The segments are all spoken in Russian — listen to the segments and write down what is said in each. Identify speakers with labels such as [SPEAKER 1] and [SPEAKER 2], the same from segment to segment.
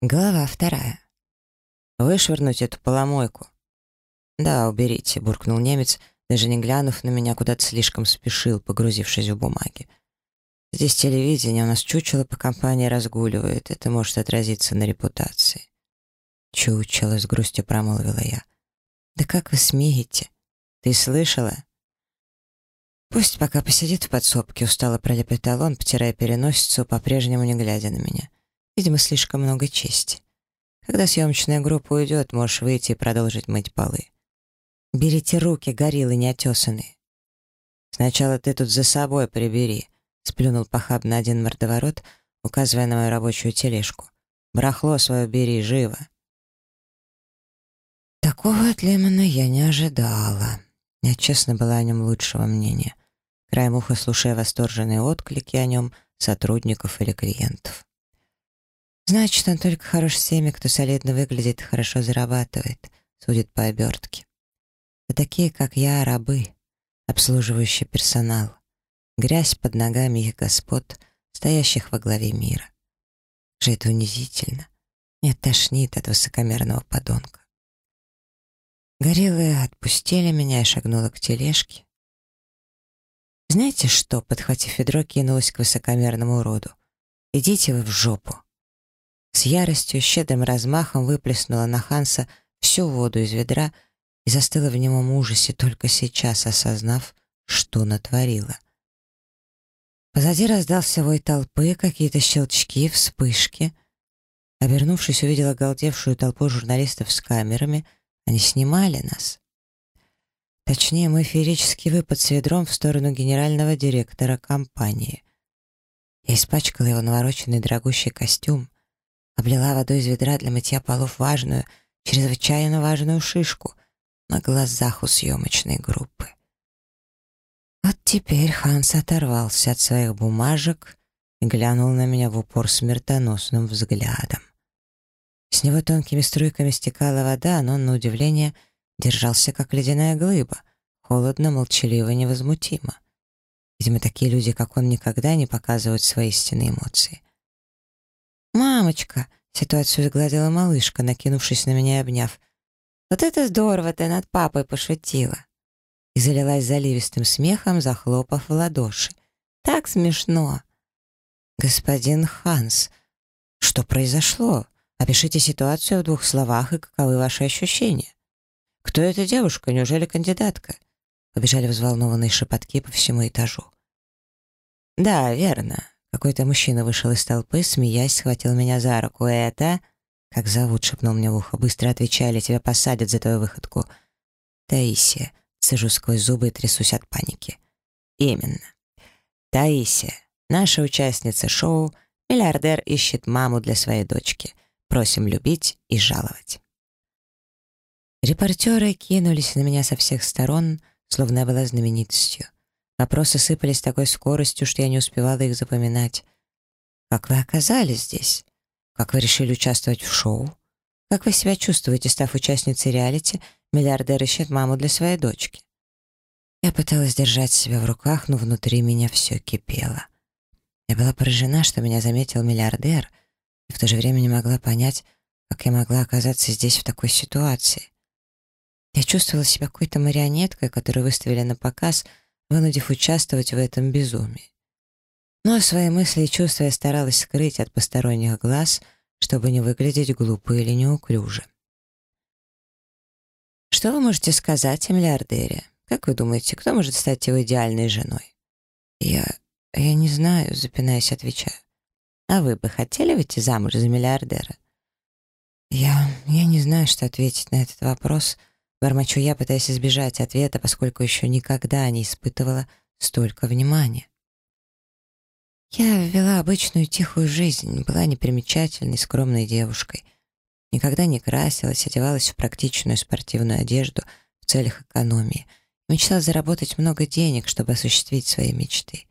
[SPEAKER 1] Глава вторая. «Вышвырнуть эту поломойку?» «Да, уберите», — буркнул немец, даже не глянув на меня, куда-то слишком спешил, погрузившись в бумаги. «Здесь телевидение, у нас чучело по компании разгуливает, это может отразиться на репутации». «Чучело», — с грустью промолвила я. «Да как вы смеете? Ты слышала?» «Пусть пока посидит в подсобке», — устало пролепетал он, потирая переносицу, по-прежнему не глядя на меня. Видимо, слишком много чести. Когда съемочная группа уйдет, можешь выйти и продолжить мыть полы. Берите руки, гориллы неотесанные. Сначала ты тут за собой прибери, сплюнул похабно один мордоворот, указывая на мою рабочую тележку. Брахло свое бери, живо. Такого от Лемона я не ожидала. Я честно была о нем лучшего мнения, краем уха слушая восторженные отклики о нем сотрудников или клиентов. Значит, он только хорош с теми, кто солидно выглядит и хорошо зарабатывает, судит по обертке. А такие, как я, рабы, обслуживающий персонал, грязь под ногами их господ, стоящих во главе мира. Же это унизительно. Мне тошнит от высокомерного подонка. Гориллы отпустили меня и шагнула к тележке. Знаете что, подхватив ведро, кинулась к высокомерному уроду. «Идите вы в жопу!» С яростью, щедрым размахом выплеснула на Ханса всю воду из ведра и застыла в немом ужасе, только сейчас осознав, что натворила. Позади раздался вой толпы, какие-то щелчки, вспышки. Обернувшись, увидела голдевшую толпу журналистов с камерами. Они снимали нас. Точнее, мой феерический выпад с ведром в сторону генерального директора компании. Я испачкала его навороченный дорогущий костюм, облила водой из ведра для мытья полов важную, чрезвычайно важную шишку на глазах у съемочной группы. Вот теперь Ханс оторвался от своих бумажек и глянул на меня в упор смертоносным взглядом. С него тонкими струйками стекала вода, но он, на удивление, держался как ледяная глыба, холодно, молчаливо, невозмутимо. Видимо, такие люди, как он, никогда не показывают свои истинные эмоции. «Мамочка!» — ситуацию сгладила малышка, накинувшись на меня и обняв. «Вот это здорово ты над папой пошутила!» И залилась заливистым смехом, захлопав в ладоши. «Так смешно!» «Господин Ханс, что произошло? Опишите ситуацию в двух словах и каковы ваши ощущения. Кто эта девушка? Неужели кандидатка?» Побежали взволнованные шепотки по всему этажу. «Да, верно. Какой-то мужчина вышел из толпы, смеясь, схватил меня за руку. «Это...» «Как зовут?» — шепнул мне в ухо. «Быстро отвечали, тебя посадят за твою выходку». «Таисия». Сижу сквозь зубы и трясусь от паники. «Именно. Таисия, наша участница шоу, миллиардер ищет маму для своей дочки. Просим любить и жаловать». Репортеры кинулись на меня со всех сторон, словно я была знаменитостью. Вопросы сыпались с такой скоростью, что я не успевала их запоминать. «Как вы оказались здесь? Как вы решили участвовать в шоу? Как вы себя чувствуете, став участницей реалити «Миллиардер ищет маму для своей дочки»?» Я пыталась держать себя в руках, но внутри меня все кипело. Я была поражена, что меня заметил миллиардер, и в то же время не могла понять, как я могла оказаться здесь в такой ситуации. Я чувствовала себя какой-то марионеткой, которую выставили на показ — вынудив участвовать в этом безумии. Но свои мысли и чувства я старалась скрыть от посторонних глаз, чтобы не выглядеть глупо или неуклюже. Что вы можете сказать о миллиардере? Как вы думаете, кто может стать его идеальной женой? Я... я не знаю, запинаясь, отвечаю. А вы бы хотели выйти замуж за миллиардера? Я... я не знаю, что ответить на этот вопрос, Бормочу я, пытаясь избежать ответа, поскольку еще никогда не испытывала столько внимания. Я вела обычную тихую жизнь, была непримечательной, скромной девушкой. Никогда не красилась, одевалась в практичную спортивную одежду в целях экономии. Мечтала заработать много денег, чтобы осуществить свои мечты.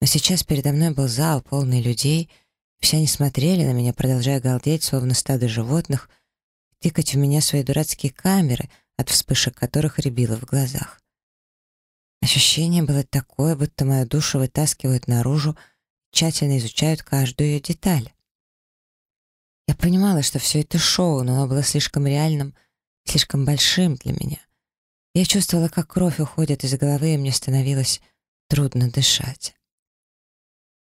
[SPEAKER 1] Но сейчас передо мной был зал, полный людей. Все они смотрели на меня, продолжая галдеть, словно стадо животных — тыкать в меня свои дурацкие камеры, от вспышек которых рябило в глазах. Ощущение было такое, будто мою душу вытаскивают наружу, тщательно изучают каждую ее деталь. Я понимала, что все это шоу, но оно было слишком реальным, слишком большим для меня. Я чувствовала, как кровь уходит из головы, и мне становилось трудно дышать.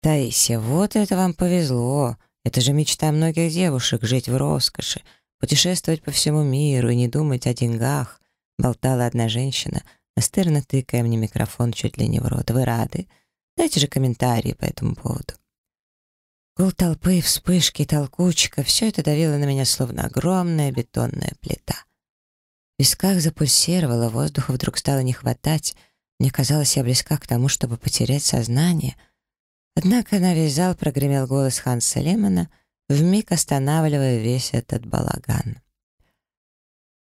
[SPEAKER 1] «Таисия, вот это вам повезло. Это же мечта многих девушек — жить в роскоши, путешествовать по всему миру и не думать о деньгах», — болтала одна женщина, настырно тыкая мне микрофон чуть ли не в рот. «Вы рады? Дайте же комментарии по этому поводу». Гул толпы, вспышки, толкучка — все это давило на меня, словно огромная бетонная плита. В висках запульсировало, воздуха вдруг стало не хватать. Мне казалось, я близка к тому, чтобы потерять сознание. Однако на весь зал прогремел голос Ханса Лемона, вмиг останавливая весь этот балаган.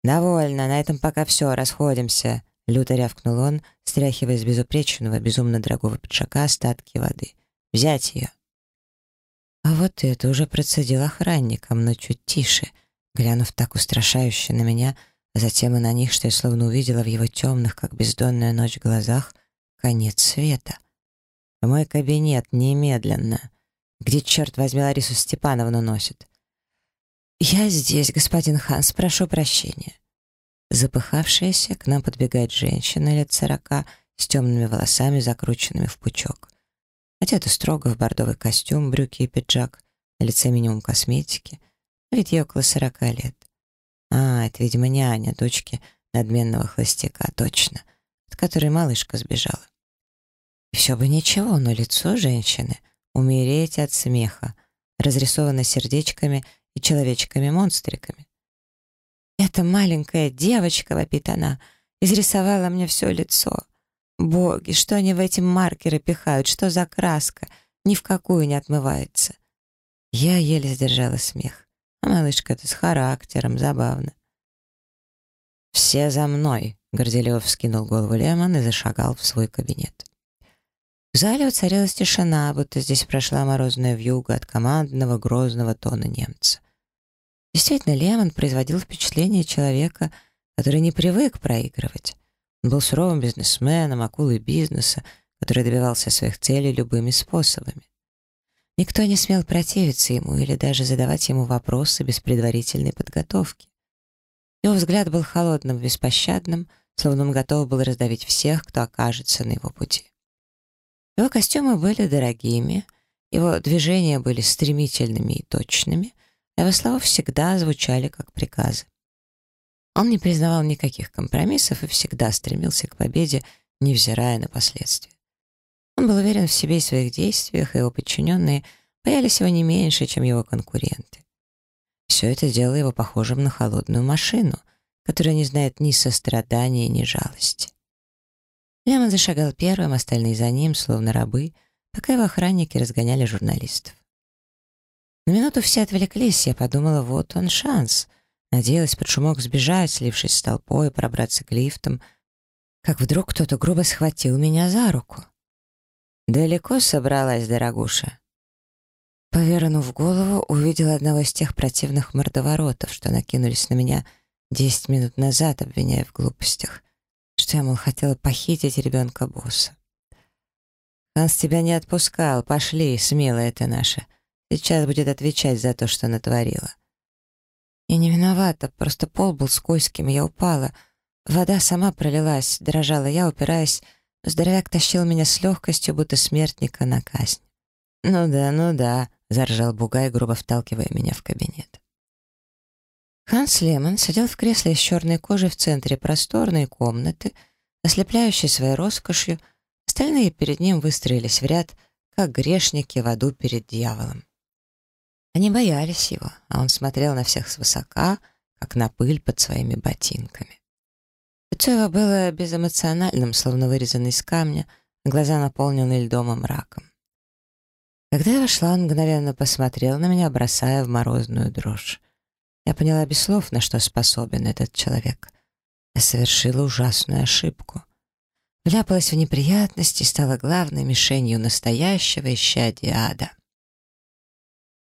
[SPEAKER 1] «Довольно, на этом пока все, расходимся», — люто рявкнул он, стряхивая с безупречного, безумно дорогого пиджака остатки воды. «Взять ее». А вот это уже процедил охранником, но чуть тише, глянув так устрашающе на меня — а затем и на них, что я словно увидела в его темных, как бездонная ночь, глазах конец света. Мой кабинет немедленно. Где, черт возьми, Ларису Степановну носит? «Я здесь, господин Ханс, прошу прощения». Запыхавшаяся, к нам подбегает женщина лет сорока с темными волосами, закрученными в пучок. Одета строго в бордовый костюм, брюки и пиджак, на лице минимум косметики. Ведь ей около сорока лет. А, это, видимо, няня, дочки надменного холостяка, точно, от которой малышка сбежала. Все бы ничего, но лицо женщины — умереть от смеха, разрисовано сердечками и человечками-монстриками. «Эта маленькая девочка», — вопит она, — изрисовала мне все лицо. Боги, что они в эти маркеры пихают, что за краска, ни в какую не отмывается. Я еле сдержала смех. А малышка-то с характером, забавно. «Все за мной!» — горделиво вскинул голову Лемон и зашагал в свой кабинет. В зале воцарилась тишина, будто здесь прошла морозная вьюга от командного грозного тона немца. Действительно, Лемон производил впечатление человека, который не привык проигрывать. Он был суровым бизнесменом, акулой бизнеса, который добивался своих целей любыми способами. Никто не смел противиться ему или даже задавать ему вопросы без предварительной подготовки. Его взгляд был холодным, беспощадным, словно он готов был раздавить всех, кто окажется на его пути. Его костюмы были дорогими, его движения были стремительными и точными, а его слова всегда звучали как приказы. Он не признавал никаких компромиссов и всегда стремился к победе, невзирая на последствия. Он был уверен в себе и своих действиях, и его подчиненные боялись его не меньше, чем его конкуренты. Все это делало его похожим на холодную машину, которая не знает ни сострадания, ни жалости. Лемон зашагал первым, остальные за ним, словно рабы, пока его охранники разгоняли журналистов. На минуту все отвлеклись, я подумала, вот он шанс. Надеялась под шумок сбежать, слившись с толпой, пробраться к лифтам, как вдруг кто-то грубо схватил меня за руку. «Далеко собралась, дорогуша?» Повернув голову, увидела одного из тех противных мордоворотов, что накинулись на меня десять минут назад, обвиняя в глупостях, что я, мол, хотела похитить ребенка босса. «Ханс тебя не отпускал, пошли, смелая ты наша. Сейчас будет отвечать за то, что натворила». «Я не виновата, просто пол был скользким, я упала. Вода сама пролилась, дрожала я, упираясь Здоровяк тащил меня с легкостью, будто смертника на казнь. «Ну да, ну да», — заржал Бугай, грубо вталкивая меня в кабинет. Ханс Лемон сидел в кресле из черной кожи в центре просторной комнаты, ослепляющей своей роскошью, остальные перед ним выстроились в ряд, как грешники в аду перед дьяволом. Они боялись его, а он смотрел на всех свысока, как на пыль под своими ботинками. Лицо его было безэмоциональным, словно вырезанное из камня, глаза наполнены льдом и мраком. Когда я вошла, он мгновенно посмотрел на меня, бросая в морозную дрожь. Я поняла без слов, на что способен этот человек. Я совершила ужасную ошибку. Вляпалась в неприятности и стала главной мишенью настоящего исчадия ада.